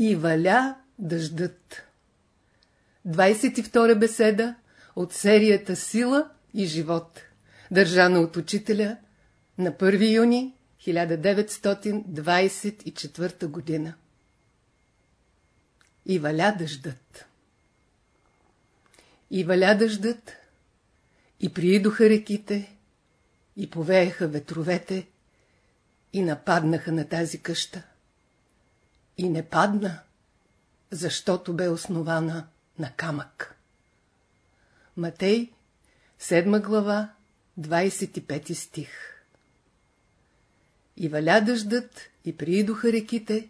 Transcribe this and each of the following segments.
И валя дъждът. 22 беседа от серията Сила и живот, държана от учителя на 1 юни 1924 година. И валя дъждът. И валя дъждът, и приидоха реките, и повееха ветровете, и нападнаха на тази къща. И не падна, защото бе основана на камък. Матей, 7 глава, 25 стих И валя дъждът, и приидоха реките.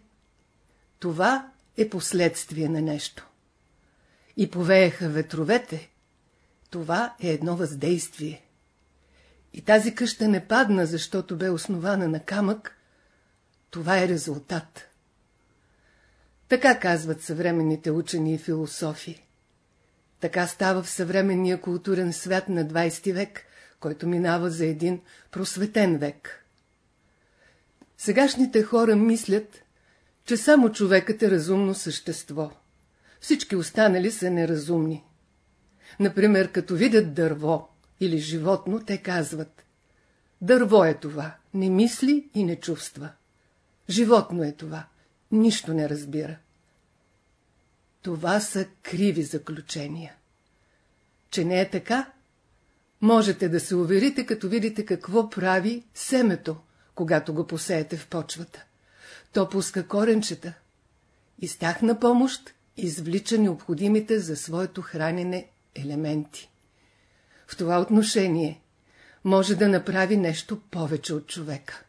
Това е последствие на нещо. И повееха ветровете. Това е едно въздействие. И тази къща не падна, защото бе основана на камък. Това е резултат. Така казват съвременните учени и философи. Така става в съвременния културен свят на 20 век, който минава за един просветен век. Сегашните хора мислят, че само човекът е разумно същество. Всички останали са неразумни. Например, като видят дърво или животно, те казват Дърво е това, не мисли и не чувства. Животно е това, нищо не разбира. Това са криви заключения. Че не е така, можете да се уверите, като видите какво прави семето, когато го посеете в почвата. То пуска коренчета и с тях на помощ извлича необходимите за своето хранене елементи. В това отношение може да направи нещо повече от човека.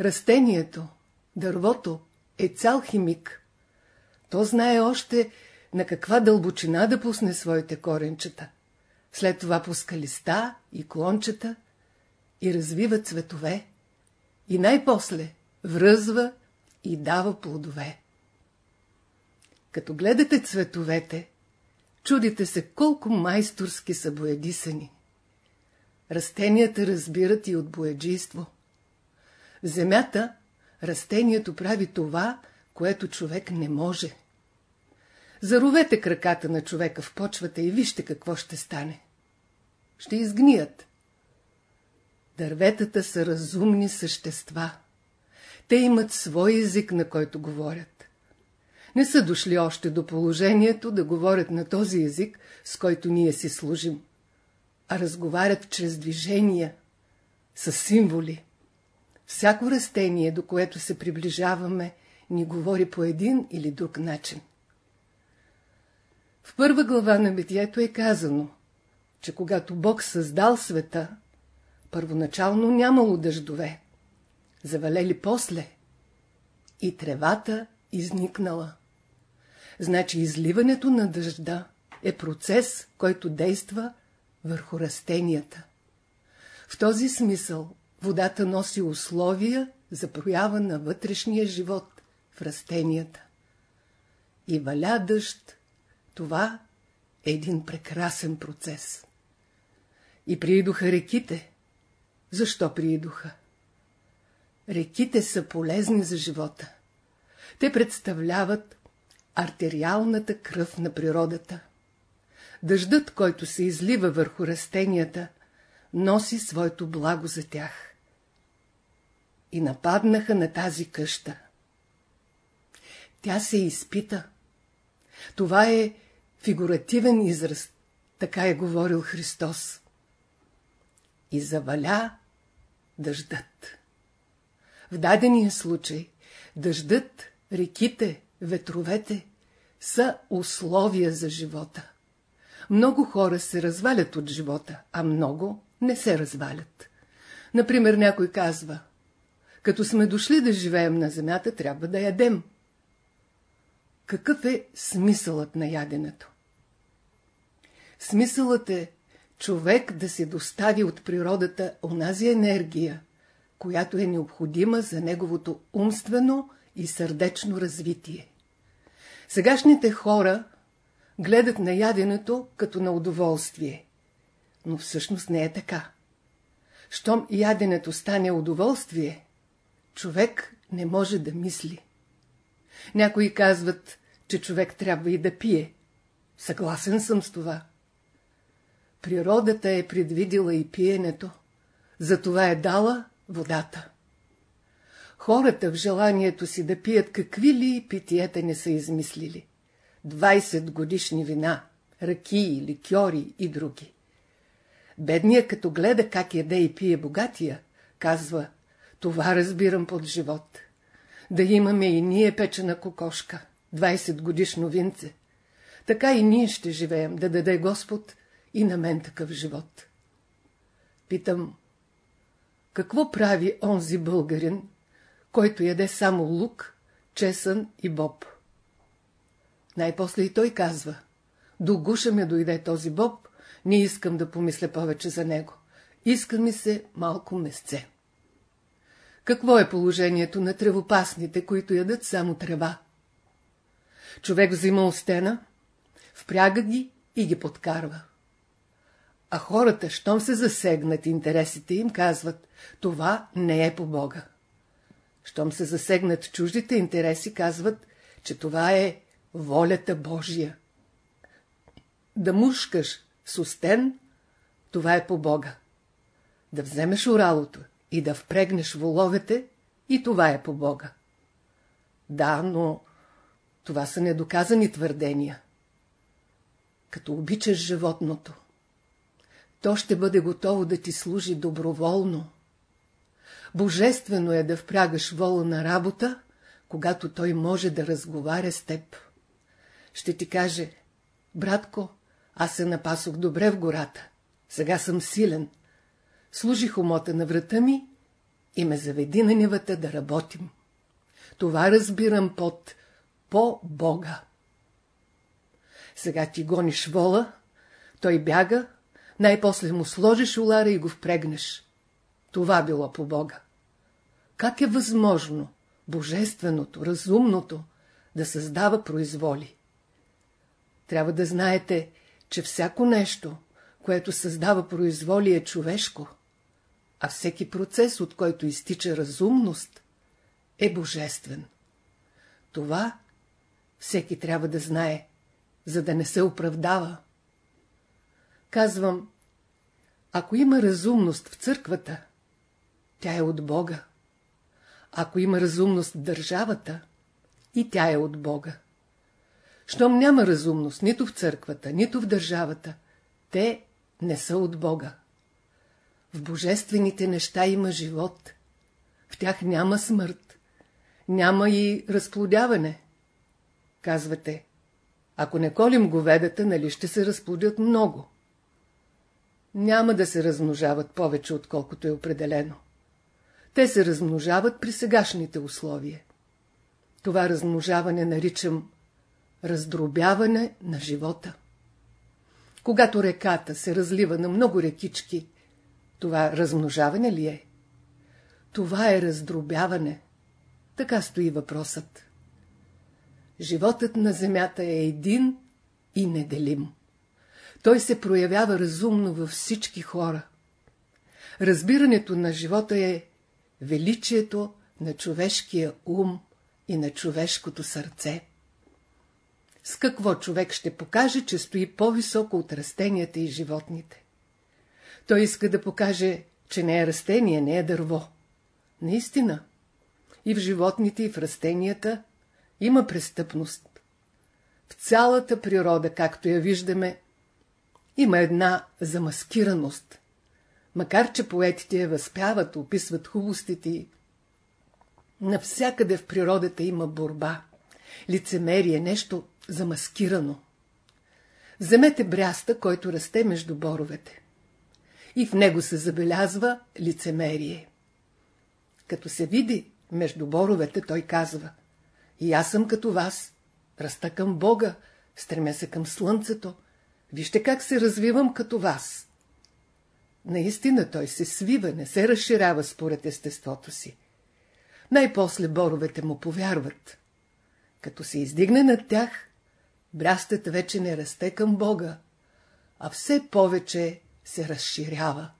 Растението, дървото е цял химик. То знае още на каква дълбочина да пусне своите коренчета. След това пуска листа и клончета и развива цветове. И най-после връзва и дава плодове. Като гледате цветовете, чудите се колко майсторски са боядисани. Растенията разбират и от бояджийство. Земята растението прави това, което човек не може. Заровете краката на човека в почвата и вижте какво ще стане. Ще изгният. Дърветата са разумни същества. Те имат свой език, на който говорят. Не са дошли още до положението да говорят на този език, с който ние си служим, а разговарят чрез движения, с символи. Всяко растение, до което се приближаваме, ни говори по един или друг начин. В първа глава на Битието е казано, че когато Бог създал света, първоначално нямало дъждове, завалели после и тревата изникнала. Значи изливането на дъжда е процес, който действа върху растенията. В този смисъл водата носи условия за проява на вътрешния живот в растенията. И валя дъжд, това е един прекрасен процес. И приидоха реките. Защо приидоха? Реките са полезни за живота. Те представляват артериалната кръв на природата. Дъждът, който се излива върху растенията, носи своето благо за тях. И нападнаха на тази къща. Тя се изпита. Това е фигуративен израз, така е говорил Христос. И заваля дъждът. В дадения случай дъждът, реките, ветровете са условия за живота. Много хора се развалят от живота, а много не се развалят. Например, някой казва, като сме дошли да живеем на земята, трябва да ядем. Какъв е смисълът на яденето? Смисълът е човек да се достави от природата онази енергия, която е необходима за неговото умствено и сърдечно развитие. Сегашните хора гледат на яденето като на удоволствие, но всъщност не е така. Щом яденето стане удоволствие, човек не може да мисли. Някои казват, че човек трябва и да пие. Съгласен съм с това. Природата е предвидила и пиенето, затова е дала водата. Хората в желанието си да пият какви ли питиета не са измислили. 20 годишни вина, ръки, ликьори и други. Бедният като гледа как яде и пие богатия, казва, това разбирам под живот. Да имаме и ние печена кокошка, 20 годишно винце. Така и ние ще живеем, да даде Господ и на мен такъв живот. Питам, какво прави онзи българин, който яде само лук, чесън и боб? Най-после и той казва, до гуша ме дойде този боб, не искам да помисля повече за него. Иска ми се малко месце. Какво е положението на тревопасните, които ядат само трева? Човек взима остена, впряга ги и ги подкарва. А хората, щом се засегнат интересите им, казват, това не е по Бога. Щом се засегнат чуждите интереси, казват, че това е волята Божия. Да мушкаш с устен, това е по Бога. Да вземеш оралото и да впрегнеш воловете, и това е по Бога. Да, но това са недоказани твърдения. Като обичаш животното, то ще бъде готово да ти служи доброволно. Божествено е да впрягаш вола на работа, когато той може да разговаря с теб. Ще ти каже, братко, аз се напасох добре в гората, сега съм силен. Служих умота на врата ми и ме заведи на нивата да работим. Това разбирам под по Бога. Сега ти гониш вола, той бяга, най-после му сложиш улара и го впрегнеш. Това било по Бога. Как е възможно божественото, разумното да създава произволи? Трябва да знаете, че всяко нещо, което създава произволи е човешко, а всеки процес, от който изтича разумност, е божествен. Това всеки трябва да знае, за да не се оправдава. Казвам, ако има разумност в църквата, тя е от Бога. Ако има разумност в държавата, и тя е от Бога. Щом няма разумност нито в църквата, нито в държавата, те не са от Бога. В божествените неща има живот. В тях няма смърт. Няма и разплодяване. Казвате, ако не колим говедата, нали ще се разплодят много? Няма да се размножават повече, отколкото е определено. Те се размножават при сегашните условия. Това размножаване наричам раздробяване на живота. Когато реката се разлива на много рекички, това размножаване ли е? Това е раздробяване. Така стои въпросът. Животът на земята е един и неделим. Той се проявява разумно във всички хора. Разбирането на живота е величието на човешкия ум и на човешкото сърце. С какво човек ще покаже, че стои по-високо от растенията и животните? Той иска да покаже, че не е растение, не е дърво. Наистина. И в животните, и в растенията има престъпност. В цялата природа, както я виждаме, има една замаскираност. Макар, че поетите я възпяват, описват хубостите навсякъде в природата има борба. Лицемерие, нещо замаскирано. Вземете бряста, който расте между боровете. И в него се забелязва лицемерие. Като се види между боровете, той казва И аз съм като вас, раста към Бога, стремя се към слънцето. Вижте как се развивам като вас. Наистина той се свива, не се разширява според естеството си. Най-после боровете му повярват. Като се издигне над тях, брястът вече не расте към Бога, а все повече се разширява.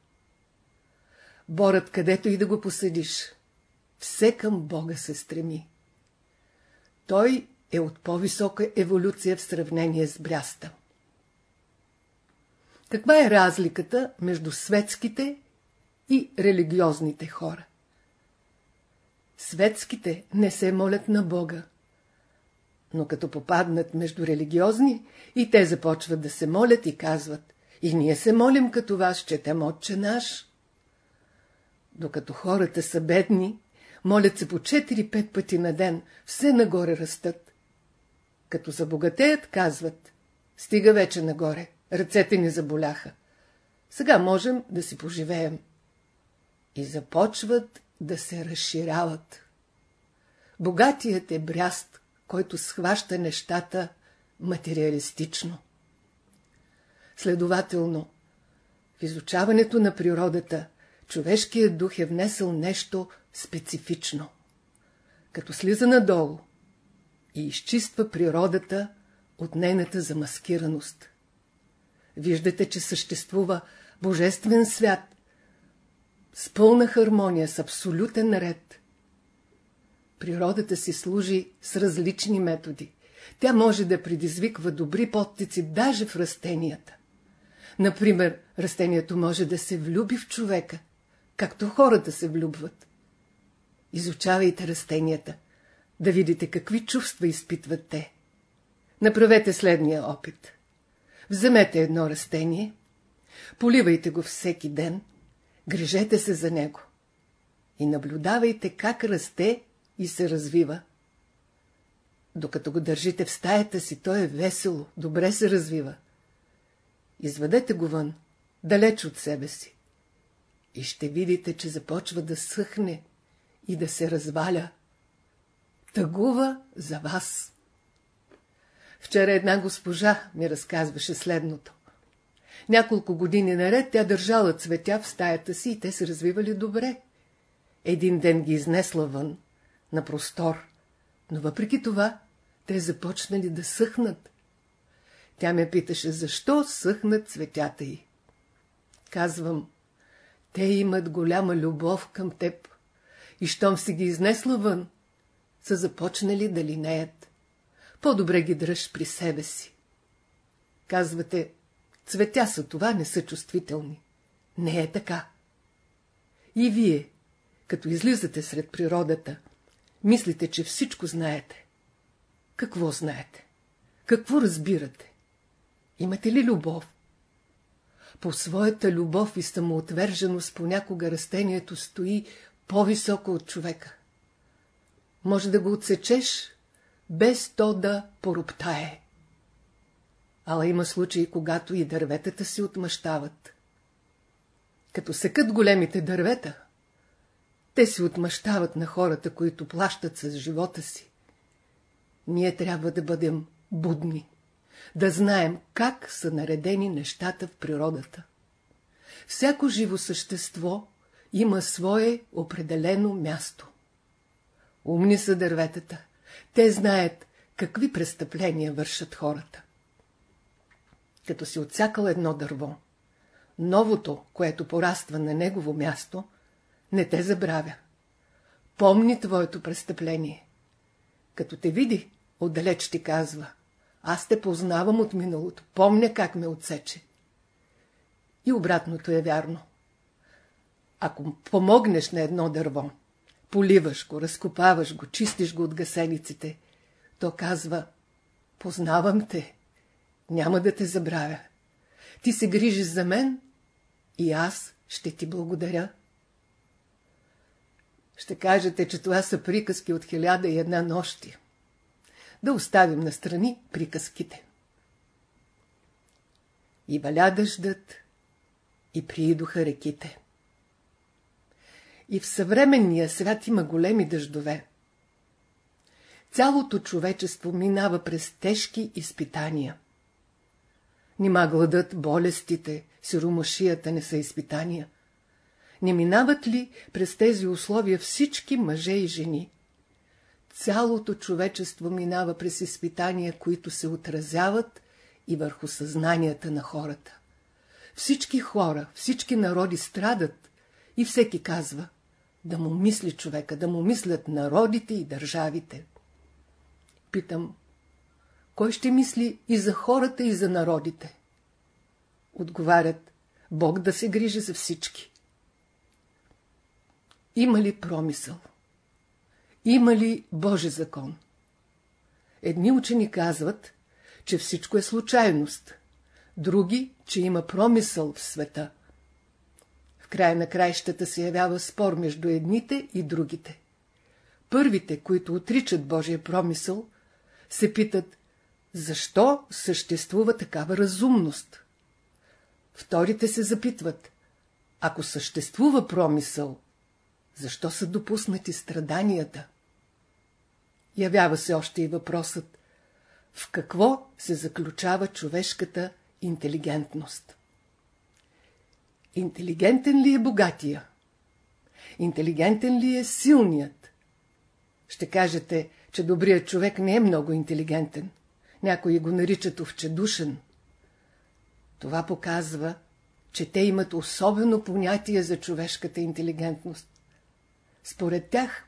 Борът, където и да го посъдиш, все към Бога се стреми. Той е от по-висока еволюция в сравнение с бряста. Каква е разликата между светските и религиозните хора? Светските не се молят на Бога, но като попаднат между религиозни, и те започват да се молят и казват, и ние се молим като вас, четем отче наш. Докато хората са бедни, молят се по 4-5 пъти на ден, все нагоре растат. Като забогатеят, казват, стига вече нагоре, ръцете ни заболяха. Сега можем да си поживеем. И започват да се разширяват. Богатият е бряст, който схваща нещата материалистично. Следователно, в изучаването на природата, човешкият дух е внесъл нещо специфично. Като слиза надолу и изчиства природата от нейната замаскираност. Виждате, че съществува божествен свят с пълна хармония, с абсолютен ред. Природата си служи с различни методи. Тя може да предизвиква добри подтици даже в растенията. Например, растението може да се влюби в човека, както хората се влюбват. Изучавайте растенията, да видите какви чувства изпитват те. Направете следния опит. Вземете едно растение, поливайте го всеки ден, грижете се за него и наблюдавайте как расте и се развива. Докато го държите в стаята си, той е весело, добре се развива. Изведете го вън, далеч от себе си. И ще видите, че започва да съхне и да се разваля. Тъгува за вас. Вчера една госпожа ми разказваше следното. Няколко години наред тя държала цветя в стаята си и те се развивали добре. Един ден ги изнесла вън, на простор, но въпреки това те започнали да съхнат. Тя ме питаше, защо съхнат цветята й. Казвам, те имат голяма любов към теб и щом си ги изнесла вън, са започнали да линеят. По-добре ги дръж при себе си. Казвате, цветя са това, не са чувствителни. Не е така. И вие, като излизате сред природата, мислите, че всичко знаете. Какво знаете? Какво разбирате? Имате ли любов? По своята любов и самоотверженост понякога растението стои по-високо от човека. Може да го отсечеш, без то да пороптае. Ала има случаи, когато и дърветата се отмъщават. Като секат големите дървета, те се отмъщават на хората, които плащат с живота си. Ние трябва да бъдем будни, да знаем как са наредени нещата в природата. Всяко живо същество има свое определено място. Умни са дърветата. Те знаят какви престъпления вършат хората. Като си отсякал едно дърво, новото, което пораства на негово място, не те забравя. Помни твоето престъпление. Като те види, отдалеч ти казва, аз те познавам от миналото, помня как ме отсече. И обратното е вярно. Ако помогнеш на едно дърво, поливаш го, разкопаваш го, чистиш го от гасениците, то казва, познавам те, няма да те забравя. Ти се грижиш за мен и аз ще ти благодаря. Ще кажете, че това са приказки от хиляда и една нощи. Да оставим настрани приказките. И валя дъждът, и приидоха реките. И в съвременния свят има големи дъждове. Цялото човечество минава през тежки изпитания. Нима гладът, болестите, сиромашията не са изпитания – не минават ли през тези условия всички мъже и жени? Цялото човечество минава през изпитания, които се отразяват и върху съзнанията на хората. Всички хора, всички народи страдат и всеки казва да му мисли човека, да му мислят народите и държавите. Питам, кой ще мисли и за хората, и за народите? Отговарят, Бог да се грижи за всички. Има ли промисъл? Има ли Божи закон? Едни учени казват, че всичко е случайност, други, че има промисъл в света. В края на краищата се явява спор между едните и другите. Първите, които отричат Божия промисъл, се питат, защо съществува такава разумност? Вторите се запитват, ако съществува промисъл, защо са допуснати страданията? Явява се още и въпросът, в какво се заключава човешката интелигентност? Интелигентен ли е богатия? Интелигентен ли е силният? Ще кажете, че добрият човек не е много интелигентен. Някои го наричат овчедушен. Това показва, че те имат особено понятие за човешката интелигентност. Според тях,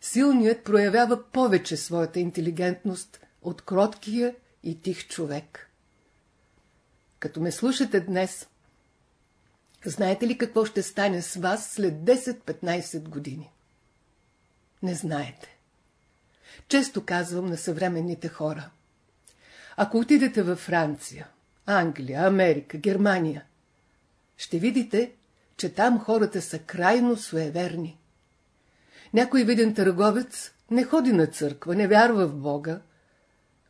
силният проявява повече своята интелигентност от кроткия и тих човек. Като ме слушате днес, знаете ли какво ще стане с вас след 10-15 години? Не знаете. Често казвам на съвременните хора. Ако отидете във Франция, Англия, Америка, Германия, ще видите, че там хората са крайно суеверни. Някой виден търговец не ходи на църква, не вярва в Бога,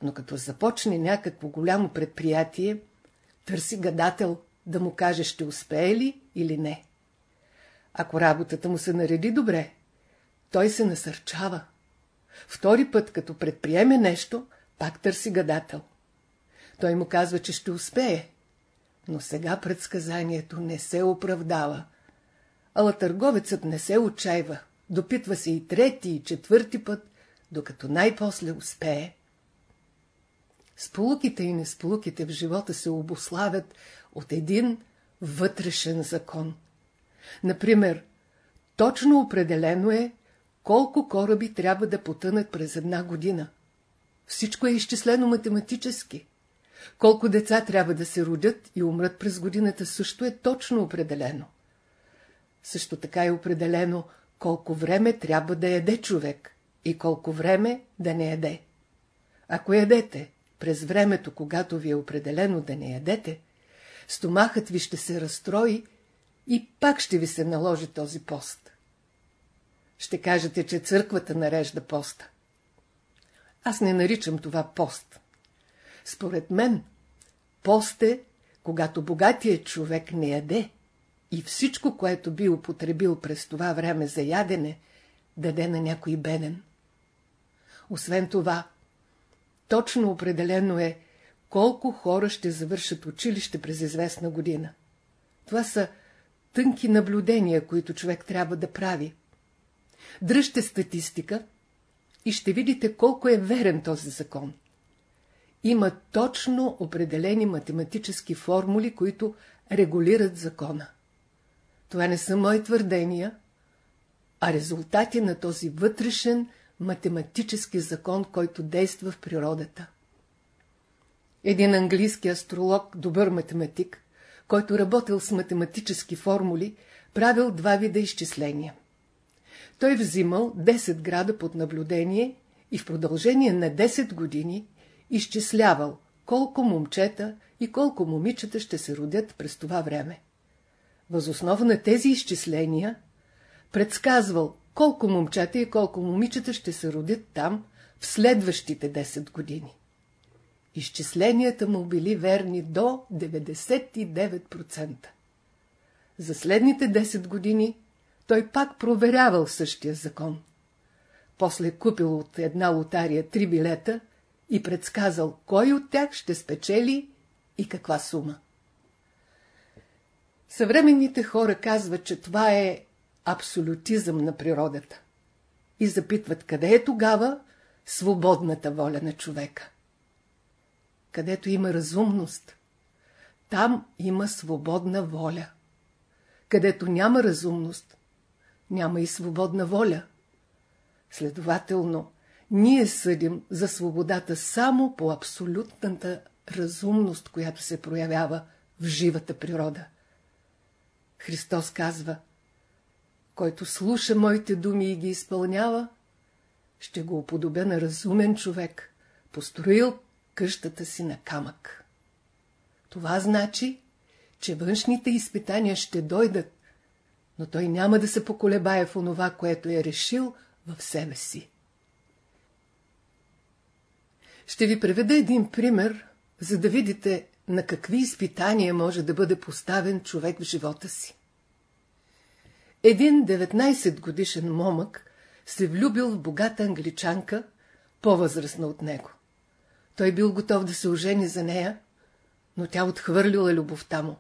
но като започне някакво голямо предприятие, търси гадател да му каже ще успее ли или не. Ако работата му се нареди добре, той се насърчава. Втори път, като предприеме нещо, пак търси гадател. Той му казва, че ще успее. Но сега предсказанието не се оправдава. Ала търговецът не се отчаива. Допитва се и трети, и четвърти път, докато най-после успее. Сполуките и несполуките в живота се обославят от един вътрешен закон. Например, точно определено е колко кораби трябва да потънат през една година. Всичко е изчислено математически. Колко деца трябва да се родят и умрат през годината също е точно определено. Също така е определено колко време трябва да яде човек и колко време да не яде. Ако ядете през времето, когато ви е определено да не ядете, стомахът ви ще се разстрои и пак ще ви се наложи този пост. Ще кажете, че църквата нарежда поста. Аз не наричам това пост. Според мен, пост е, когато богатият човек не яде и всичко, което би употребил през това време за ядене, даде на някой беден. Освен това, точно определено е колко хора ще завършат училище през известна година. Това са тънки наблюдения, които човек трябва да прави. Дръжте статистика и ще видите колко е верен този закон. Има точно определени математически формули, които регулират закона. Това не са мои твърдения, а резултати на този вътрешен математически закон, който действа в природата. Един английски астролог, добър математик, който работил с математически формули, правил два вида изчисления. Той взимал 10 града под наблюдение и в продължение на 10 години изчислявал колко момчета и колко момичета ще се родят през това време. Възоснова на тези изчисления предсказвал колко момчета и колко момичета ще се родят там в следващите 10 години. Изчисленията му били верни до 99%. За следните 10 години той пак проверявал същия закон. После купил от една лотария три билета и предсказал кой от тях ще спечели и каква сума. Съвременните хора казват, че това е абсолютизъм на природата. И запитват, къде е тогава свободната воля на човека. Където има разумност, там има свободна воля. Където няма разумност, няма и свободна воля. Следователно, Ние съдим за свободата само по абсолютната разумност, която се проявява в живата природа. Христос казва, който слуша моите думи и ги изпълнява, ще го уподобя на разумен човек, построил къщата си на камък. Това значи, че външните изпитания ще дойдат, но той няма да се поколебае в онова, което е решил в себе си. Ще ви преведа един пример, за да видите на какви изпитания може да бъде поставен човек в живота си. Един 19 годишен момък се влюбил в богата англичанка, по-възрастна от него. Той бил готов да се ожени за нея, но тя отхвърлила любовта му.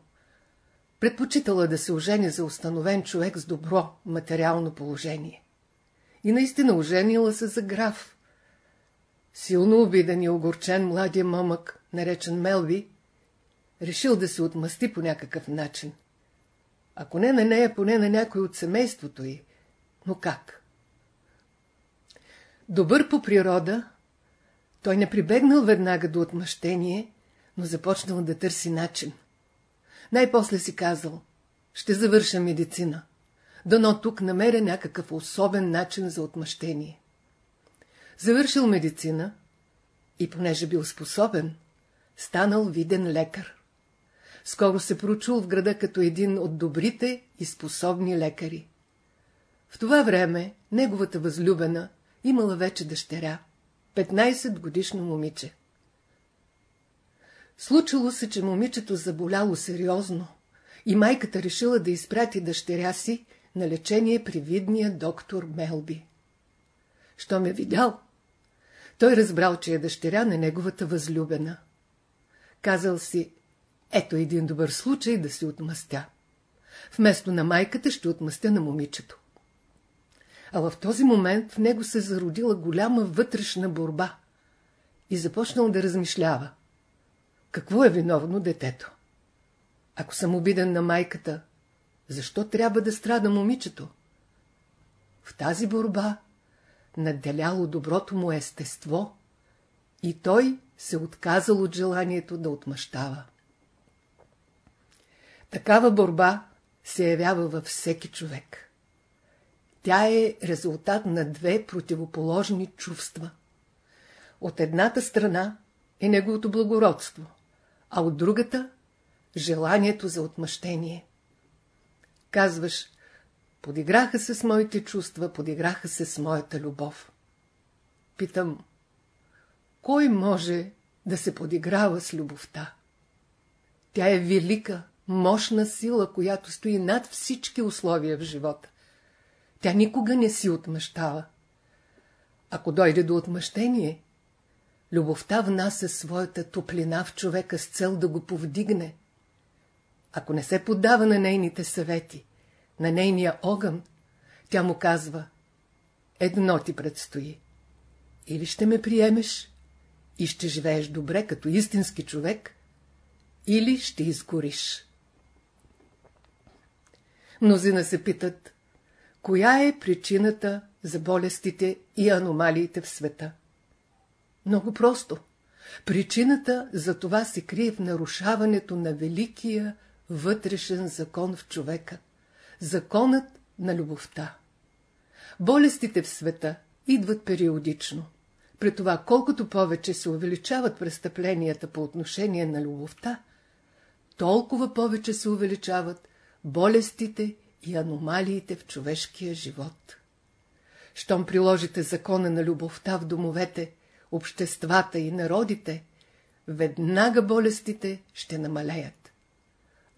Предпочитала да се ожени за установен човек с добро материално положение. И наистина оженила се за граф. Силно обиден и огорчен младия момък, наречен Мелви, решил да се отмъсти по някакъв начин. Ако не на нея, поне на някой от семейството й. Но как? Добър по природа, той не прибегнал веднага до отмъщение, но започнал да търси начин. Най-после си казал, ще завърша медицина. Дано тук намеря някакъв особен начин за отмъщение. Завършил медицина и понеже бил способен, станал виден лекар. Скоро се прочул в града като един от добрите и способни лекари. В това време неговата възлюбена имала вече дъщеря, 15 годишно момиче. Случило се, че момичето заболяло сериозно и майката решила да изпрати дъщеря си на лечение при видния доктор Мелби. Що ме видял? Той разбрал, че е дъщеря на неговата възлюбена. Казал си, ето един добър случай да се отмъстя. Вместо на майката ще отмъстя на момичето. А в този момент в него се зародила голяма вътрешна борба и започнал да размишлява. Какво е виновно детето? Ако съм обиден на майката, защо трябва да страда момичето? В тази борба надделяло доброто му естество и той се отказал от желанието да отмъщава. Такава борба се явява във всеки човек. Тя е резултат на две противоположни чувства. От едната страна е неговото благородство, а от другата – желанието за отмъщение. Казваш, подиграха се с моите чувства, подиграха се с моята любов. Питам, кой може да се подиграва с любовта? Тя е велика, мощна сила, която стои над всички условия в живота. Тя никога не си отмъщава. Ако дойде до отмъщение, любовта внася своята топлина в човека с цел да го повдигне. Ако не се поддава на нейните съвети, на нейния огън, тя му казва, едно ти предстои. Или ще ме приемеш и ще живееш добре като истински човек, или ще изгориш. Мнозина се питат, коя е причината за болестите и аномалиите в света? Много просто. Причината за това се крие в нарушаването на великия вътрешен закон в човека. Законът на любовта. Болестите в света идват периодично. При това, колкото повече се увеличават престъпленията по отношение на любовта, толкова повече се увеличават болестите и аномалиите в човешкия живот. Щом приложите закона на любовта в домовете, обществата и народите, веднага болестите ще намалеят.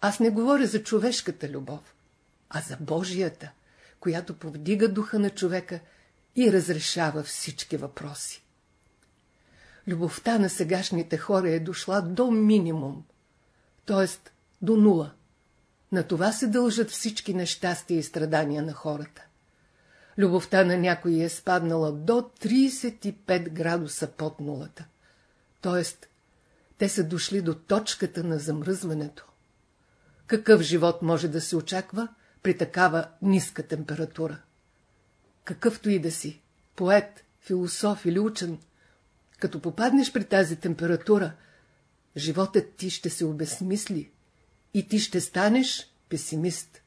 Аз не говоря за човешката любов, а за Божията, която повдига духа на човека и разрешава всички въпроси. Любовта на сегашните хора е дошла до минимум, т.е. до нула. На това се дължат всички нещастия и страдания на хората. Любовта на някой е спаднала до 35 градуса под нулата. Тоест, те са дошли до точката на замръзването. Какъв живот може да се очаква при такава ниска температура? Какъвто и да си, поет философ или учен, като попаднеш при тази температура, животът ти ще се обесмисли и ти ще станеш песимист.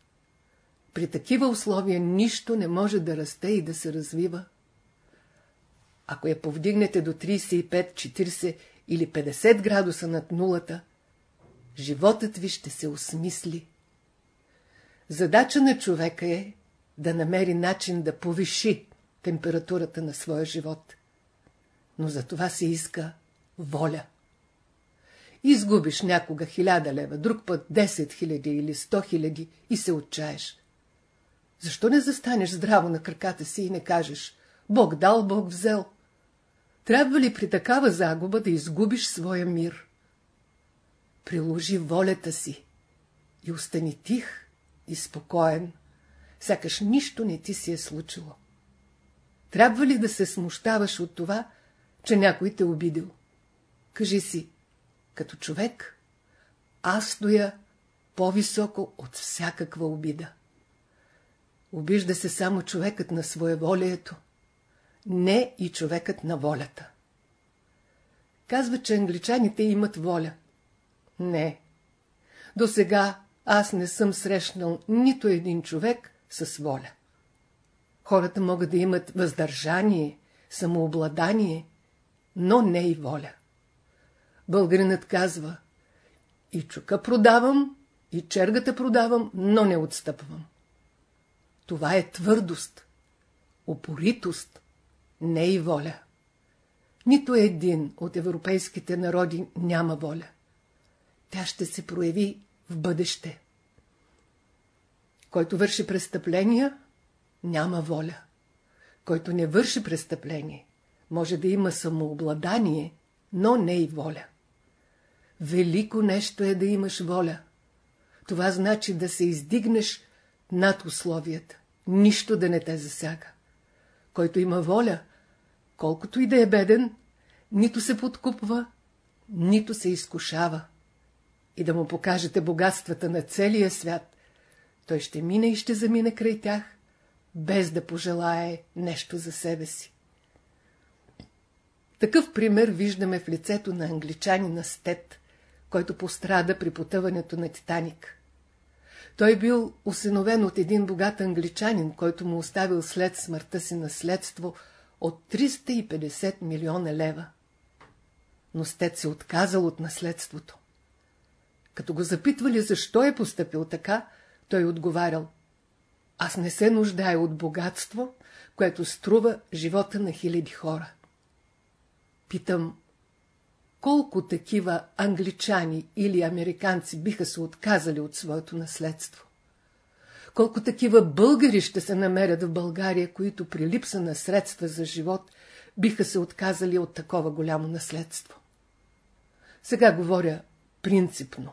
При такива условия нищо не може да расте и да се развива. Ако я повдигнете до 35, 40 или 50 градуса над нулата, животът ви ще се осмисли. Задача на човека е да намери начин да повиши температурата на своя живот. Но за това се иска воля. Изгубиш някога хиляда лева, друг път 10 хиляди или 100 хиляди и се отчаеш. Защо не застанеш здраво на краката си и не кажеш Бог дал, Бог взел? Трябва ли при такава загуба да изгубиш своя мир? Приложи волята си и остани тих и спокоен, сякаш нищо не ти си е случило. Трябва ли да се смущаваш от това, че някой те обидил? Кажи си, като човек, аз стоя по-високо от всякаква обида. Обижда се само човекът на своеволието, не и човекът на волята. Казва, че англичаните имат воля. Не. До сега аз не съм срещнал нито един човек с воля. Хората могат да имат въздържание, самообладание, но не и воля. Българинът казва, и чука продавам, и чергата продавам, но не отстъпвам. Това е твърдост, упоритост, не и воля. Нито един от европейските народи няма воля. Тя ще се прояви в бъдеще. Който върши престъпления, няма воля. Който не върши престъпление, може да има самообладание, но не и воля. Велико нещо е да имаш воля. Това значи да се издигнеш над условията, нищо да не те засяга. Който има воля, колкото и да е беден, нито се подкупва, нито се изкушава. И да му покажете богатствата на целия свят, той ще мине и ще замине край тях, без да пожелае нещо за себе си. Такъв пример виждаме в лицето на англичанина Стет, който пострада при потъването на Титаник. Той бил усиновен от един богат англичанин, който му оставил след смъртта си наследство от 350 милиона лева. Но Стет се отказал от наследството. Като го запитвали защо е поступил така, той отговарял Аз не се нуждая от богатство, което струва живота на хиляди хора. Питам, колко такива англичани или американци биха се отказали от своето наследство? Колко такива българи ще се намерят в България, които при липса на средства за живот биха се отказали от такова голямо наследство? Сега говоря принципно.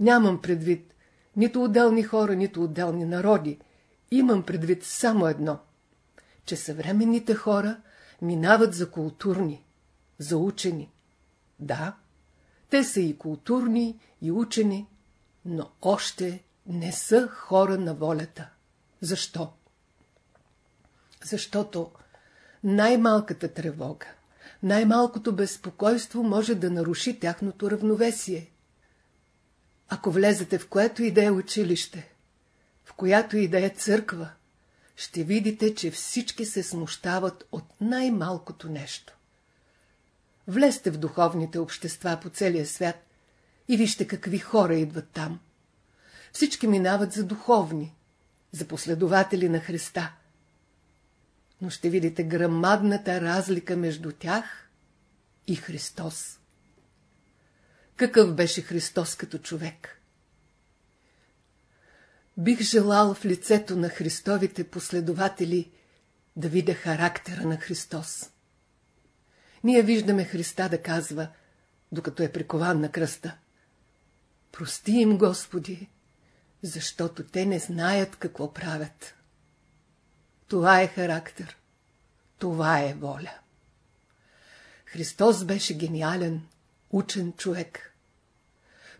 Нямам предвид нито отделни хора, нито отделни народи. Имам предвид само едно, че съвременните хора минават за културни, за учени. Да, те са и културни, и учени, но още не са хора на волята. Защо? Защото най-малката тревога, най-малкото безпокойство може да наруши тяхното равновесие. Ако влезете в което и да е училище, в която и да е църква, ще видите, че всички се смущават от най-малкото нещо. Влезте в духовните общества по целия свят и вижте какви хора идват там. Всички минават за духовни, за последователи на Христа. Но ще видите грамадната разлика между тях и Христос. Какъв беше Христос като човек? Бих желал в лицето на Христовите последователи да видя характера на Христос. Ние виждаме Христа да казва, докато е прикован на кръста. Прости им, Господи, защото те не знаят какво правят. Това е характер. Това е воля. Христос беше гениален, учен човек.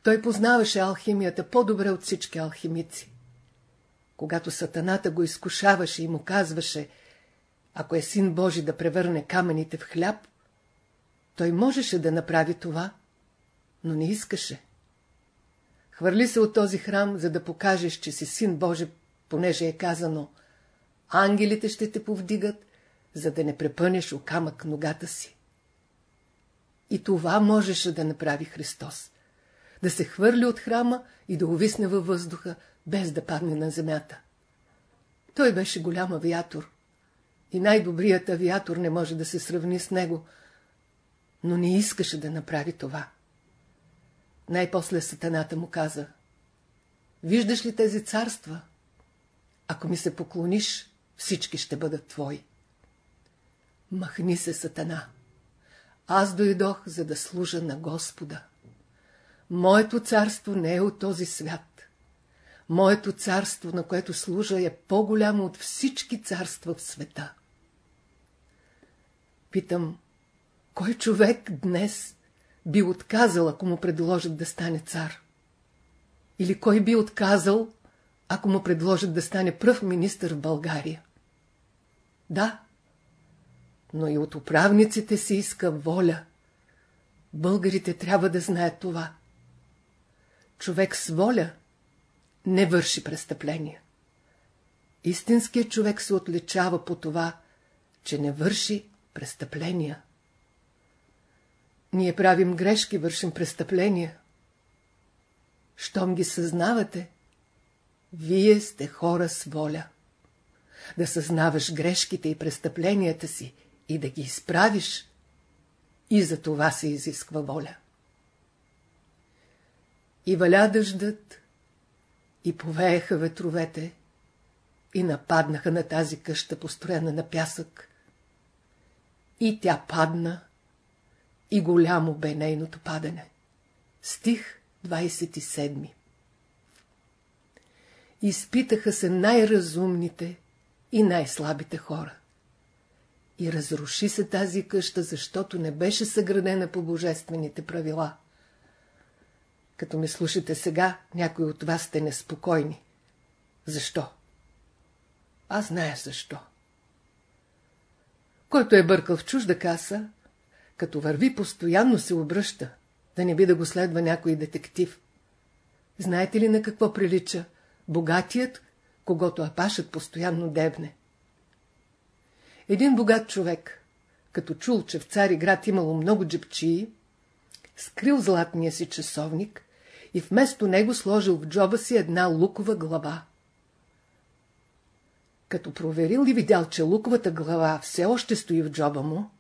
Той познаваше алхимията по-добре от всички алхимици. Когато сатаната го изкушаваше и му казваше Ако е син Божи да превърне камъните в хляб, той можеше да направи това, но не искаше. Хвърли се от този храм, за да покажеш, че си син Божи, понеже е казано Ангелите ще те повдигат, за да не препънеш о камък ногата си. И това можеше да направи Христос. Да се хвърли от храма и да увисне във въздуха, без да падне на земята. Той беше голям авиатор. И най-добрият авиатор не може да се сравни с него, но не искаше да направи това. Най-после сатаната му каза, виждаш ли тези царства? Ако ми се поклониш, всички ще бъдат твои. Махни се, сатана. Аз дойдох, за да служа на Господа. Моето царство не е от този свят. Моето царство, на което служа, е по-голямо от всички царства в света. Питам, кой човек днес би отказал, ако му предложат да стане цар? Или кой би отказал, ако му предложат да стане пръв министър в България? Да, но и от управниците се иска воля. Българите трябва да знаят това. Човек с воля не върши престъпления. Истинският човек се отличава по това, че не върши престъпления. Ние правим грешки, вършим престъпления. Щом ги съзнавате, вие сте хора с воля. Да съзнаваш грешките и престъпленията си и да ги изправиш, и за това се изисква воля. И валя дъждът, и повееха ветровете, и нападнаха на тази къща, построена на пясък. И тя падна, и голямо бе нейното падане. Стих 27 Изпитаха се най-разумните и най-слабите хора. И разруши се тази къща, защото не беше съградена по божествените правила. Като ме слушате сега, някои от вас сте неспокойни. Защо? Аз зная защо. Който е бъркал в чужда каса, като върви, постоянно се обръща, да не би да го следва някой детектив. Знаете ли на какво прилича богатият, когато апашът постоянно дебне? Един богат човек, като чул, че в цари град имало много джепчии, скрил златния си часовник и вместо него сложил в джоба си една лукова глава. Като проверил и видял, че луковата глава все още стои в джоба му,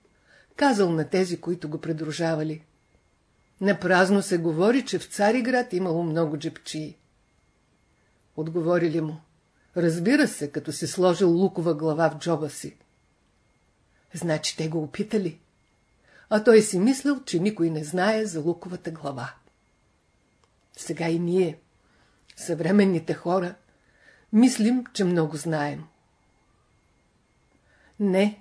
казал на тези, които го придружавали. Напразно се говори, че в Цариград имало много джепчии. Отговорили му. Разбира се, като си сложил лукова глава в джоба си. Значи те го опитали. А той си мислил, че никой не знае за луковата глава. Сега и ние, съвременните хора, мислим, че много знаем. Не,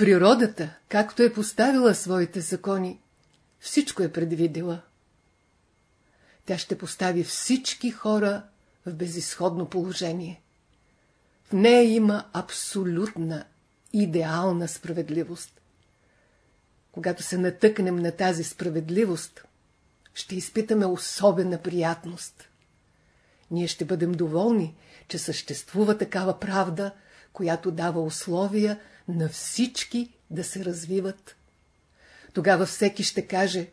природата, както е поставила своите закони, всичко е предвидила. Тя ще постави всички хора в безисходно положение. В нея има абсолютна идеална справедливост. Когато се натъкнем на тази справедливост, ще изпитаме особена приятност. Ние ще бъдем доволни, че съществува такава правда, която дава условия на всички да се развиват. Тогава всеки ще каже,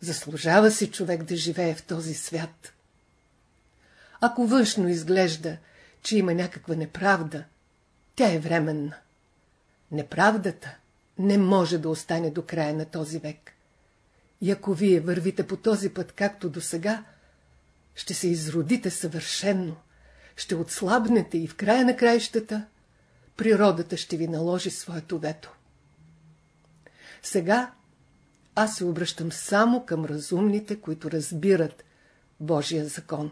заслужава си човек да живее в този свят. Ако външно изглежда, че има някаква неправда, тя е временна. Неправдата не може да остане до края на този век. И ако вие вървите по този път, както до сега, ще се изродите съвършенно, ще отслабнете и в края на краищата природата ще ви наложи своето вето. Сега аз се обръщам само към разумните, които разбират Божия закон.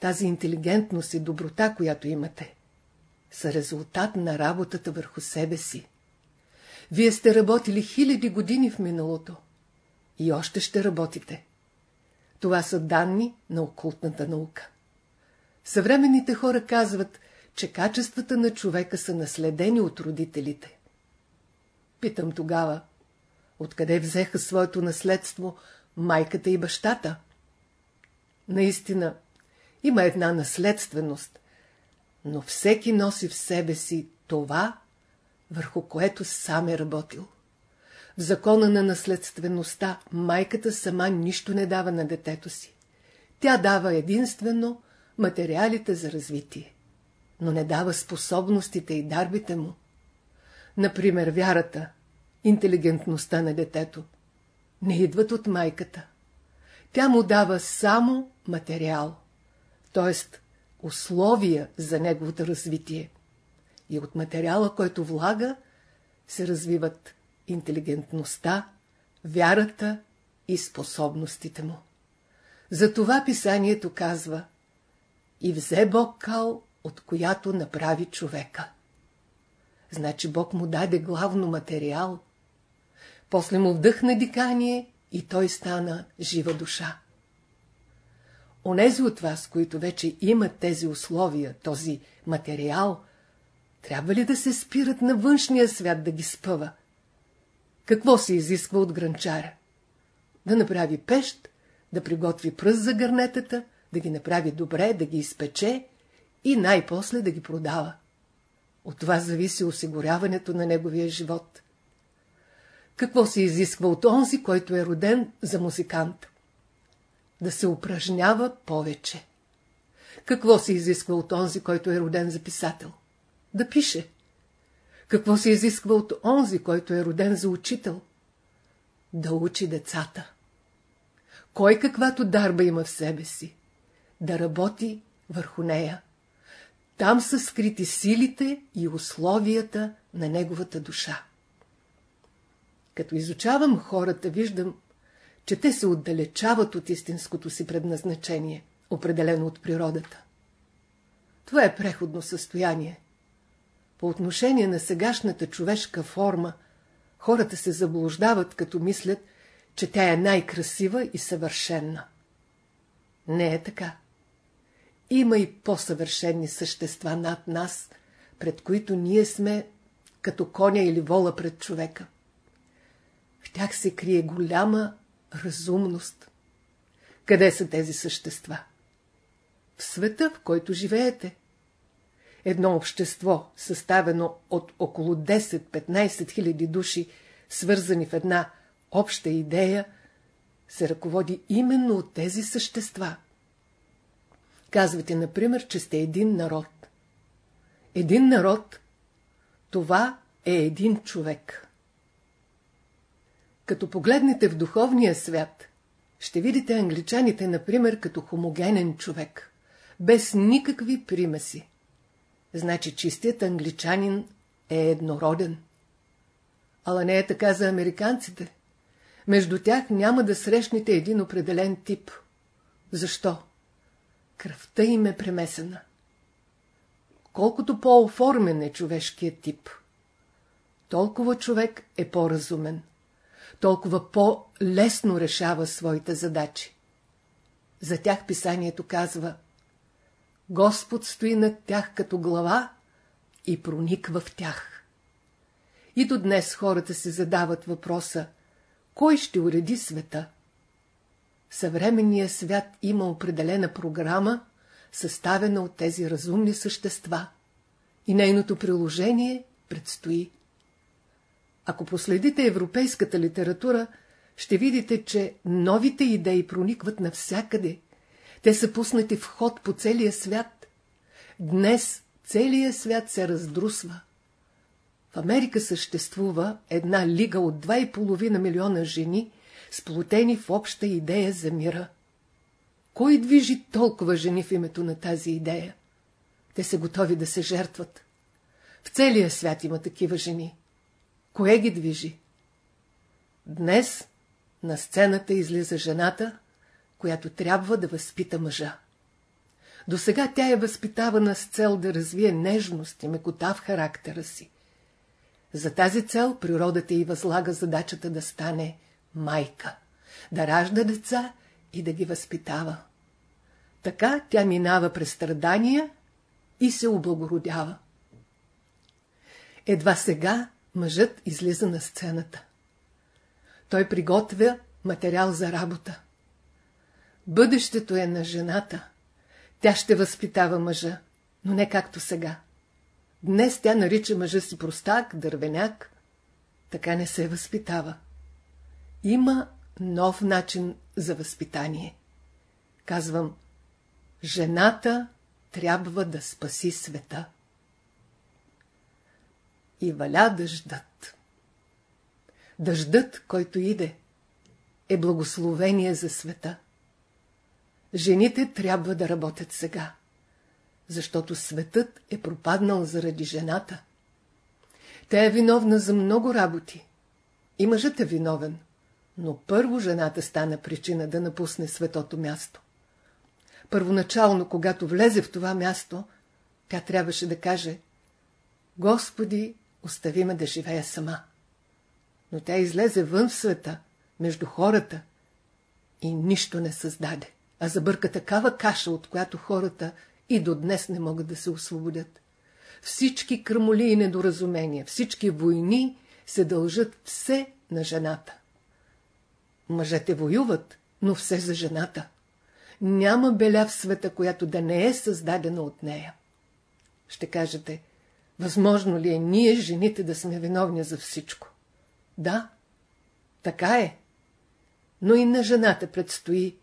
Тази интелигентност и доброта, която имате, са резултат на работата върху себе си. Вие сте работили хиляди години в миналото и още ще работите. Това са данни на окултната наука. Съвременните хора казват, че качествата на човека са наследени от родителите. Питам тогава, откъде взеха своето наследство майката и бащата? Наистина, има една наследственост, но всеки носи в себе си това, върху което сам е работил. В закона на наследствеността майката сама нищо не дава на детето си. Тя дава единствено материалите за развитие, но не дава способностите и дарбите му. Например, вярата, интелигентността на детето не идват от майката. Тя му дава само материал, т.е. условия за неговото развитие. И от материала, който влага, се развиват интелигентността, вярата и способностите му. Затова писанието казва И взе Бог кал, от която направи човека. Значи Бог му даде главно материал. После му вдъхна дикание и той стана жива душа. Онези от вас, които вече имат тези условия, този материал, трябва ли да се спират на външния свят да ги спъва? Какво се изисква от гранчаря? Да направи пещ, да приготви пръст за гърнетата, да ги направи добре, да ги изпече и най-после да ги продава. От това зависи осигуряването на неговия живот. Какво се изисква от онзи, който е роден за музикант? Да се упражнява повече. Какво се изисква от онзи, който е роден за писател? Да пише. Какво се изисква от онзи, който е роден за учител? Да учи децата. Кой каквато дарба има в себе си? Да работи върху нея. Там са скрити силите и условията на неговата душа. Като изучавам хората, виждам, че те се отдалечават от истинското си предназначение, определено от природата. Това е преходно състояние. По отношение на сегашната човешка форма, хората се заблуждават, като мислят, че тя е най-красива и съвършенна. Не е така. Има и по-съвършенни същества над нас, пред които ние сме като коня или вола пред човека. В тях се крие голяма разумност. Къде са тези същества? В света, в който живеете. Едно общество, съставено от около 10-15 хиляди души, свързани в една обща идея, се ръководи именно от тези същества. Казвате, например, че сте един народ. Един народ, това е един човек. Като погледнете в духовния свят, ще видите англичаните, например, като хомогенен човек, без никакви примеси. Значи чистият англичанин е еднороден. Ала не е така за американците. Между тях няма да срещнете един определен тип. Защо? Кръвта им е премесена. Колкото по-оформен е човешкият тип, толкова човек е по-разумен, толкова по-лесно решава своите задачи. За тях писанието казва Господ стои над тях като глава и прониква в тях. И до днес хората се задават въпроса – кой ще уреди света? Съвременният свят има определена програма, съставена от тези разумни същества, и нейното приложение предстои. Ако проследите европейската литература, ще видите, че новите идеи проникват навсякъде. Те са пуснати в ход по целия свят. Днес целият свят се раздрусва. В Америка съществува една лига от 2,5 милиона жени, сплотени в обща идея за мира. Кой движи толкова жени в името на тази идея? Те са готови да се жертват. В целия свят има такива жени. Кое ги движи? Днес на сцената излиза жената, която трябва да възпита мъжа. До сега тя е възпитавана с цел да развие нежност и мекота в характера си. За тази цел природата й възлага задачата да стане майка, да ражда деца и да ги възпитава. Така тя минава през страдания и се облагородява. Едва сега мъжът излиза на сцената. Той приготвя материал за работа. Бъдещето е на жената. Тя ще възпитава мъжа, но не както сега. Днес тя нарича мъжа си простак, дървеняк. Така не се възпитава. Има нов начин за възпитание. Казвам, жената трябва да спаси света. И валя дъждът. Дъждът, който иде, е благословение за света. Жените трябва да работят сега, защото светът е пропаднал заради жената. Тя е виновна за много работи. И мъжът е виновен, но първо жената стана причина да напусне светото място. Първоначално, когато влезе в това място, тя трябваше да каже Господи, остави ме да живея сама. Но тя излезе вън в света, между хората и нищо не създаде, а забърка такава каша, от която хората и до днес не могат да се освободят. Всички кръмоли и недоразумения, всички войни се дължат все на жената. Мъжете воюват, но все за жената. Няма беля в света, която да не е създадена от нея. Ще кажете, възможно ли е ние, жените, да сме виновни за всичко? Да, така е. Но и на жената предстои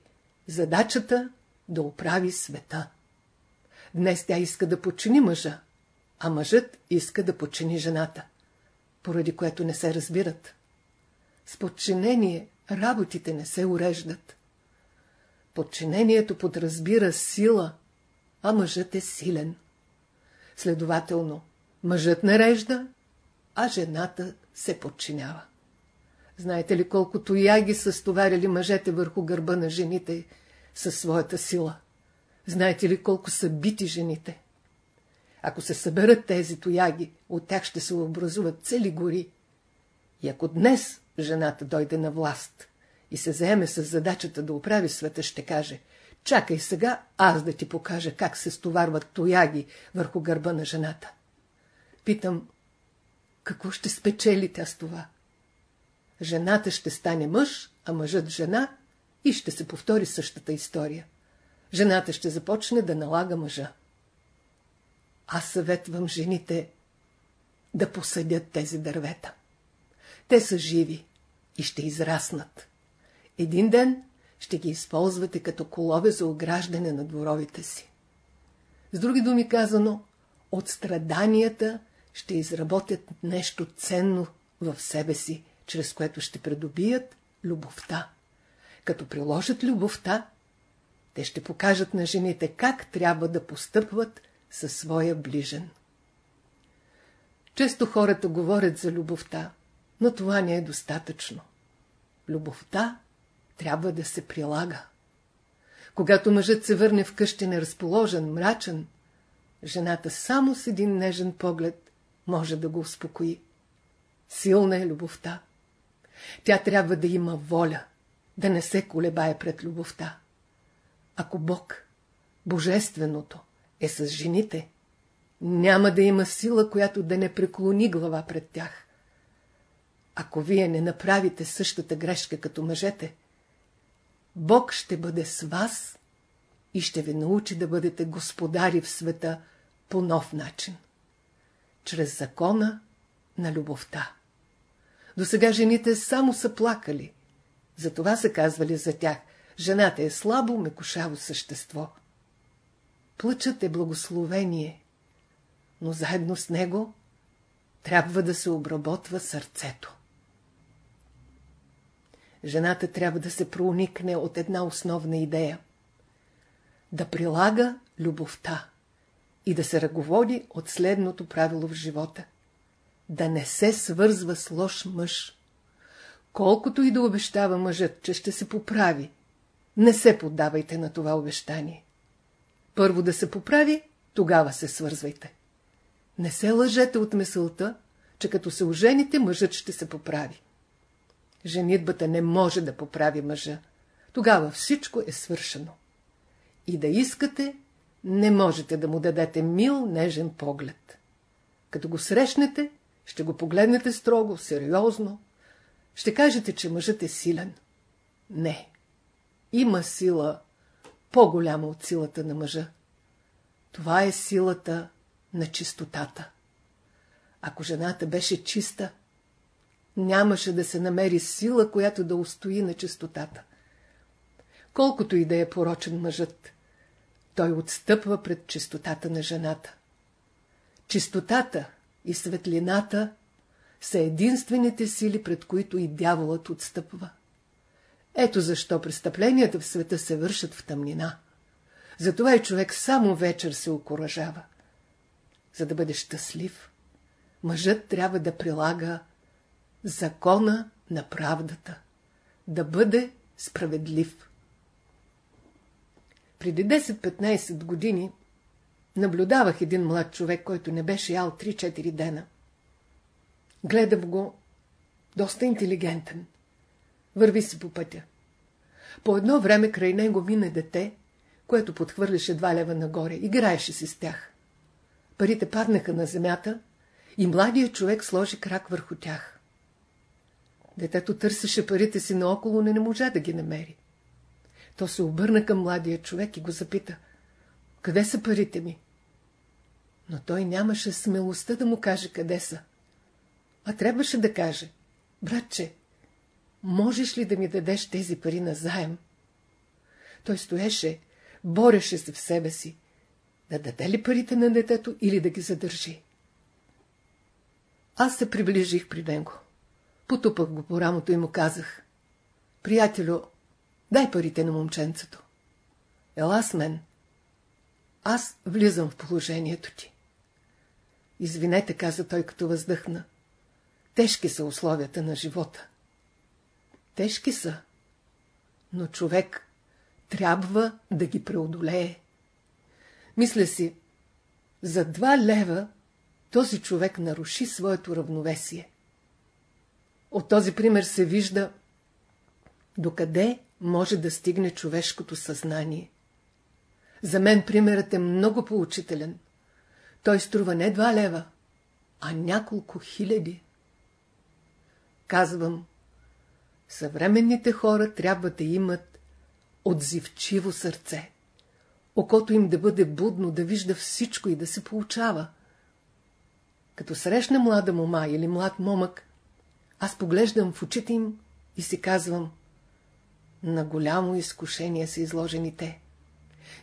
задачата да оправи света. Днес тя иска да почини мъжа, а мъжът иска да почини жената, поради което не се разбират. С подчинение работите не се уреждат. Подчинението подразбира сила, а мъжът е силен. Следователно, мъжът нарежда, а жената се подчинява. Знаете ли колко тояги са стоварили мъжете върху гърба на жените със своята сила? Знаете ли колко са бити жените? Ако се съберат тези тояги, от тях ще се образуват цели гори. И ако днес жената дойде на власт и се заеме с задачата да оправи света, ще каже «Чакай сега, аз да ти покажа как се стоварват тояги върху гърба на жената». Питам, какво ще спечели тя с това? Жената ще стане мъж, а мъжът жена и ще се повтори същата история. Жената ще започне да налага мъжа. Аз съветвам жените да посъдят тези дървета. Те са живи и ще израснат. Един ден ще ги използвате като колове за ограждане на дворовите си. С други думи казано, от страданията ще изработят нещо ценно в себе си, чрез което ще придобият любовта. Като приложат любовта, те ще покажат на жените как трябва да постъпват със своя ближен. Често хората говорят за любовта, но това не е достатъчно. Любовта трябва да се прилага. Когато мъжът се върне вкъщи неразположен, мрачен, жената само с един нежен поглед може да го успокои. Силна е любовта. Тя трябва да има воля, да не се колебае пред любовта. Ако Бог, Божественото, е с жените, няма да има сила, която да не преклони глава пред тях. Ако вие не направите същата грешка като мъжете, Бог ще бъде с вас и ще ви научи да бъдете господари в света по нов начин. Чрез закона на любовта. До сега жените само са плакали. Затова са казвали за тях. Жената е слабо, мекошаво същество. Плъчът е благословение, но заедно с него трябва да се обработва сърцето. Жената трябва да се проникне от една основна идея. Да прилага любовта и да се ръководи от следното правило в живота – да не се свързва с лош мъж. Колкото и да обещава мъжът, че ще се поправи, не се поддавайте на това обещание. Първо да се поправи, тогава се свързвайте. Не се лъжете от мисълта, че като се ожените, мъжът ще се поправи. Женитбата не може да поправи мъжа. Тогава всичко е свършено. И да искате, не можете да му дадете мил, нежен поглед. Като го срещнете, ще го погледнете строго, сериозно. Ще кажете, че мъжът е силен. Не. Има сила по-голяма от силата на мъжа. Това е силата на чистотата. Ако жената беше чиста, нямаше да се намери сила, която да устои на чистотата. Колкото и да е порочен мъжът, той отстъпва пред чистотата на жената. Чистотата и светлината са единствените сили, пред които и дяволът отстъпва. Ето защо престъпленията в света се вършат в тъмнина. Затова и човек само вечер се окоръжава. За да бъде щастлив, мъжът трябва да прилага закона на правдата, да бъде справедлив. Преди 10-15 години наблюдавах един млад човек, който не беше ял 3-4 дена. Гледам го доста интелигентен. Върви си по пътя. По едно време край него мине дете, което подхвърляше два лева нагоре. Играеше си с тях. Парите паднаха на земята и младият човек сложи крак върху тях. Детето търсеше парите си наоколо, но не можа да ги намери. То се обърна към младия човек и го запита. Къде са парите ми? Но той нямаше смелостта да му каже къде са. А трябваше да каже. Братче, можеш ли да ми дадеш тези пари на заем? Той стоеше, бореше се в себе си, да даде ли парите на детето или да ги задържи. Аз се приближих при него. Потупах го по рамото и му казах. Приятелю, дай парите на момченцето. Ела с мен. Аз влизам в положението ти. Извинете, каза той, като въздъхна. Тежки са условията на живота. Тежки са, но човек трябва да ги преодолее. Мисля си, за два лева този човек наруши своето равновесие. От този пример се вижда докъде може да стигне човешкото съзнание. За мен примерът е много поучителен. Той струва не два лева, а няколко хиляди. Казвам, съвременните хора трябва да имат отзивчиво сърце. Окото им да бъде будно, да вижда всичко и да се получава. Като срещна млада мома или млад момък, аз поглеждам в очите им и си казвам, на голямо изкушение са изложени те.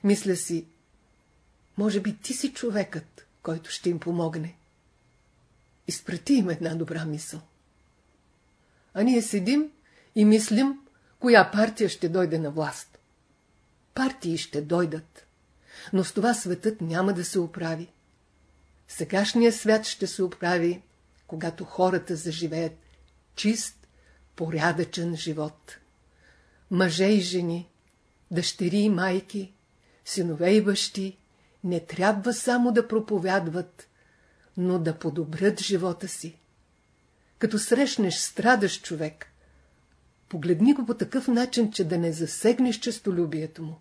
Мисля си, може би ти си човекът, който ще им помогне. Изпрати им една добра мисъл. А ние седим и мислим, коя партия ще дойде на власт. Партии ще дойдат, но с това светът няма да се оправи. Сегашният свят ще се оправи, когато хората заживеят чист, порядъчен живот. Мъже и жени, дъщери и майки, синове и бащи не трябва само да проповядват, но да подобрят живота си. Като срещнеш страдащ човек, погледни го по такъв начин, че да не засегнеш честолюбието му.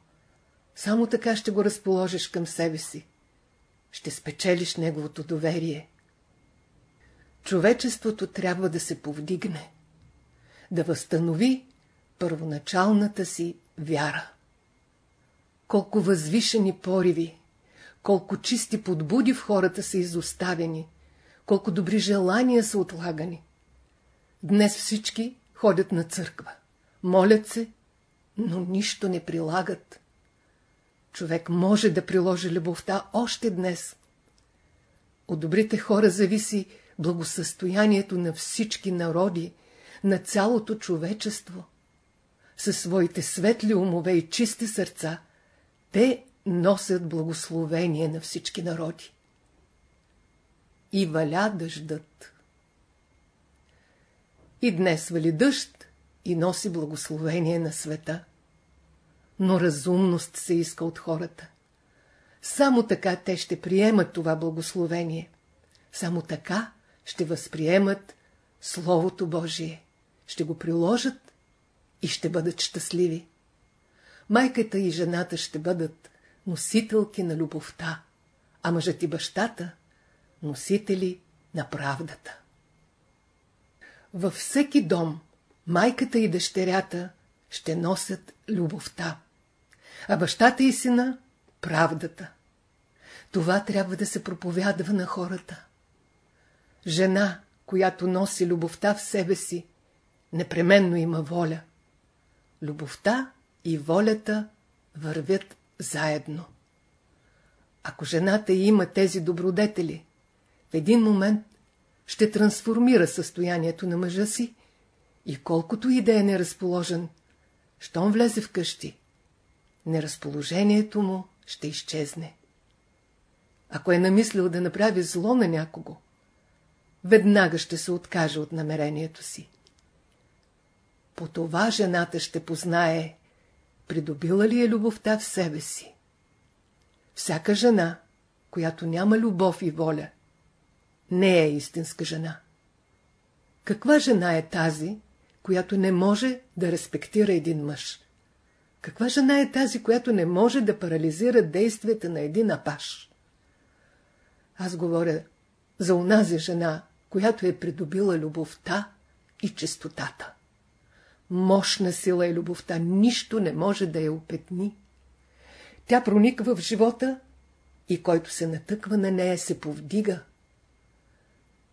Само така ще го разположиш към себе си. Ще спечелиш неговото доверие. Човечеството трябва да се повдигне, да възстанови първоначалната си вяра. Колко възвишени пориви, колко чисти подбуди в хората са изоставени, колко добри желания са отлагани. Днес всички ходят на църква, молят се, но нищо не прилагат. Човек може да приложи любовта още днес. От добрите хора зависи благосъстоянието на всички народи, на цялото човечество. Със своите светли умове и чисти сърца, те носят благословение на всички народи. И валя дъждът. И днес вали дъжд и носи благословение на света. Но разумност се иска от хората. Само така те ще приемат това благословение. Само така ще възприемат Словото Божие, ще го приложат и ще бъдат щастливи. Майката и жената ще бъдат носителки на любовта, а мъжът и бащата – носители на правдата. Във всеки дом майката и дъщерята ще носят любовта, а бащата и сина – правдата. Това трябва да се проповядва на хората. Жена, която носи любовта в себе си, непременно има воля. Любовта и волята вървят заедно. Ако жената има тези добродетели, в един момент ще трансформира състоянието на мъжа си и колкото и да е неразположен, щом влезе в къщи, неразположението му ще изчезне. Ако е намислил да направи зло на някого, веднага ще се откаже от намерението си. По това жената ще познае, придобила ли е любовта в себе си. Всяка жена, която няма любов и воля, не е истинска жена. Каква жена е тази, която не може да респектира един мъж? Каква жена е тази, която не може да парализира действията на един апаш? Аз говоря за унази жена, която е придобила любовта и чистотата. Мощна сила е любовта, нищо не може да я опетни. Тя прониква в живота и който се натъква на нея се повдига.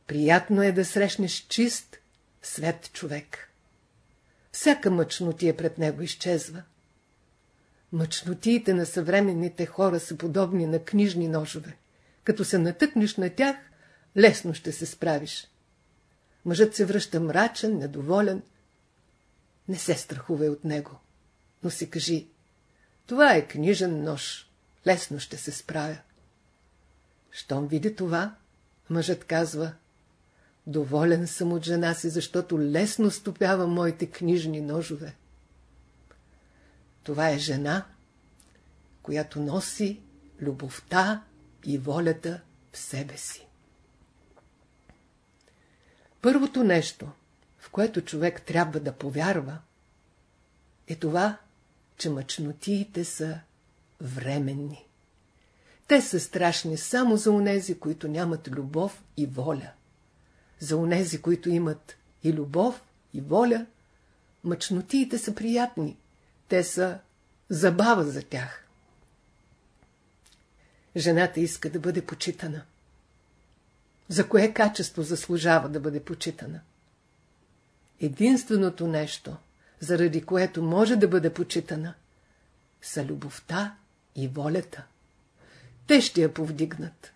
Приятно е да срещнеш чист, свет човек. Всяка мъчнотия пред него изчезва. Мъчнотиите на съвременните хора са подобни на книжни ножове. Като се натъкнеш на тях, лесно ще се справиш. Мъжът се връща мрачен, недоволен. Не се страхувай от него, но си кажи, това е книжен нож, лесно ще се справя. Щом види това, мъжът казва, доволен съм от жена си, защото лесно стопява моите книжни ножове. Това е жена, която носи любовта и волята в себе си. Първото нещо, в което човек трябва да повярва, е това, че мъчнотиите са временни. Те са страшни само за онези, които нямат любов и воля. За онези, които имат и любов, и воля, мъчнотиите са приятни. Те са забава за тях. Жената иска да бъде почитана. За кое качество заслужава да бъде почитана? Единственото нещо, заради което може да бъде почитана, са любовта и волята. Те ще я повдигнат.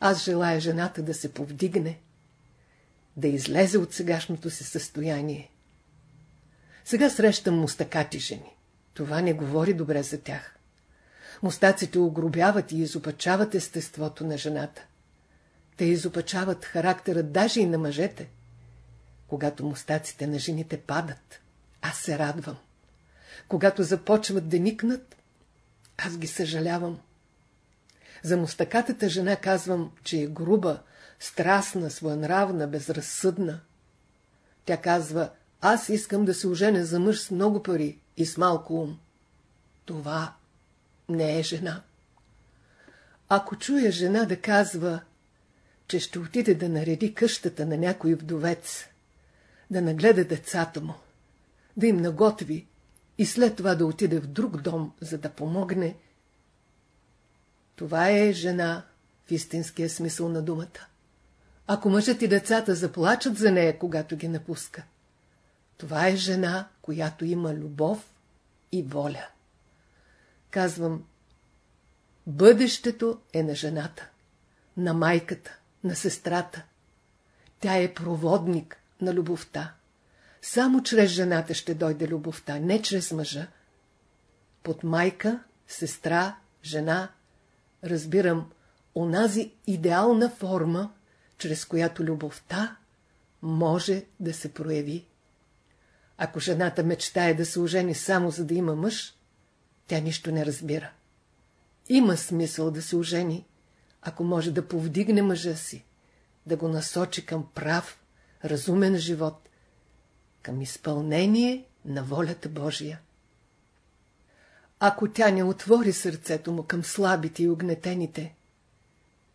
Аз желая жената да се повдигне, да излезе от сегашното си състояние. Сега срещам мустакати жени. Това не говори добре за тях. Мустаците огробяват и изопачават естеството на жената. Те изопачават характера даже и на мъжете. Когато мустаците на жените падат, аз се радвам. Когато започват да никнат, аз ги съжалявам. За мустакатата жена казвам, че е груба, страстна, своенравна, безразсъдна. Тя казва, аз искам да се оженя за мъж с много пари и с малко ум. Това не е жена. Ако чуя жена да казва, че ще отиде да нареди къщата на някой вдовец, да нагледа децата му, да им наготви и след това да отиде в друг дом, за да помогне, това е жена в истинския смисъл на думата. Ако мъжът и децата заплачат за нея, когато ги напуска, това е жена, която има любов и воля. Казвам, бъдещето е на жената, на майката, на сестрата. Тя е проводник на любовта. Само чрез жената ще дойде любовта, не чрез мъжа. Под майка, сестра, жена разбирам онази идеална форма, чрез която любовта може да се прояви. Ако жената мечтае да се ожени само за да има мъж, тя нищо не разбира. Има смисъл да се ожени, ако може да повдигне мъжа си, да го насочи към прав, разумен живот, към изпълнение на волята Божия. Ако тя не отвори сърцето му към слабите и огнетените,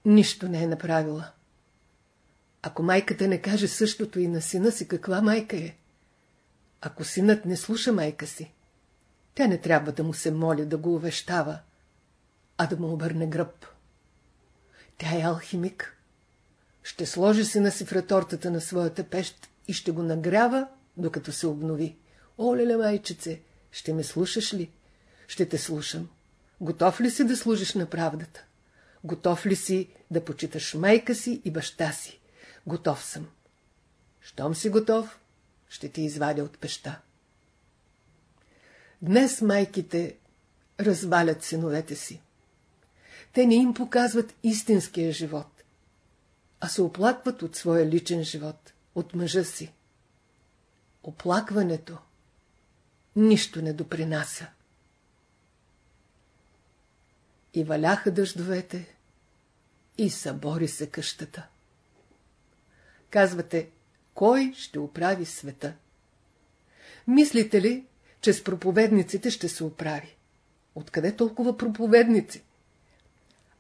нищо не е направила. Ако майката не каже същото и на сина си, каква майка е? Ако синът не слуша майка си, тя не трябва да му се моли да го увещава, а да му обърне гръб. Тя е алхимик. Ще сложи си в ретортата на своята пещ и ще го нагрява, докато се обнови. О, леле, майчице, ще ме слушаш ли? Ще те слушам. Готов ли си да служиш на правдата? Готов ли си да почиташ майка си и баща си? Готов съм. Щом си готов, ще ти извадя от пеща. Днес майките развалят синовете си. Те не им показват истинския живот, а се оплакват от своя личен живот, от мъжа си. Оплакването нищо не допринася. И валяха дъждовете, и събори се къщата. Казвате, кой ще оправи света? Мислите ли, че с проповедниците ще се оправи? Откъде толкова проповедници?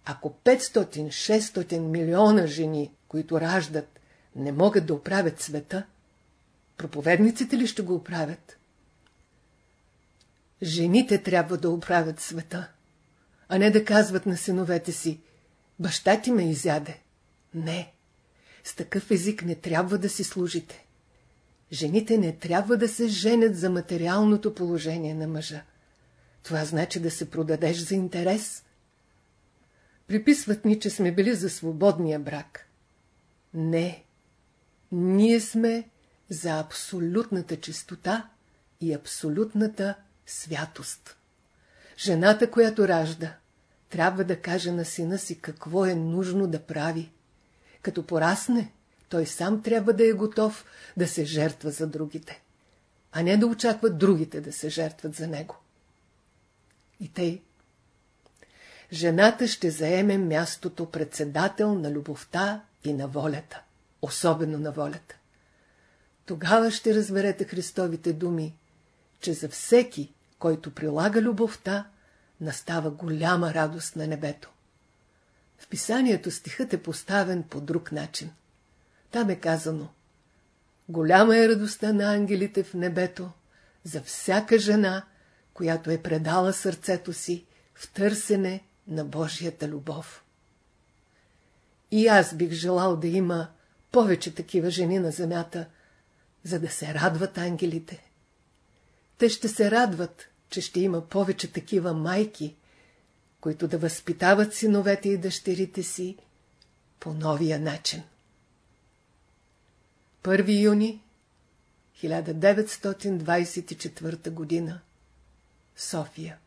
Ако 500-600 милиона жени, които раждат, не могат да оправят света, проповедниците ли ще го оправят? Жените трябва да оправят света, а не да казват на синовете си, баща ти ме изяде. Не, с такъв език не трябва да си служите. Жените не трябва да се женят за материалното положение на мъжа. Това значи да се продадеш за интерес. Приписват ни, че сме били за свободния брак. Не, ние сме за абсолютната чистота и абсолютната святост. Жената, която ражда, трябва да каже на сина си какво е нужно да прави. Като порасне, той сам трябва да е готов да се жертва за другите, а не да очаква другите да се жертват за него. И тъй. Жената ще заеме мястото председател на любовта и на волята, особено на волята. Тогава ще разберете Христовите думи, че за всеки, който прилага любовта, настава голяма радост на небето. В писанието стихът е поставен по друг начин. Там е казано Голяма е радостта на ангелите в небето за всяка жена, която е предала сърцето си в търсене на Божията любов. И аз бих желал да има повече такива жени на земята, за да се радват ангелите. Те ще се радват, че ще има повече такива майки, които да възпитават синовете и дъщерите си по новия начин. 1 юни 1924 година София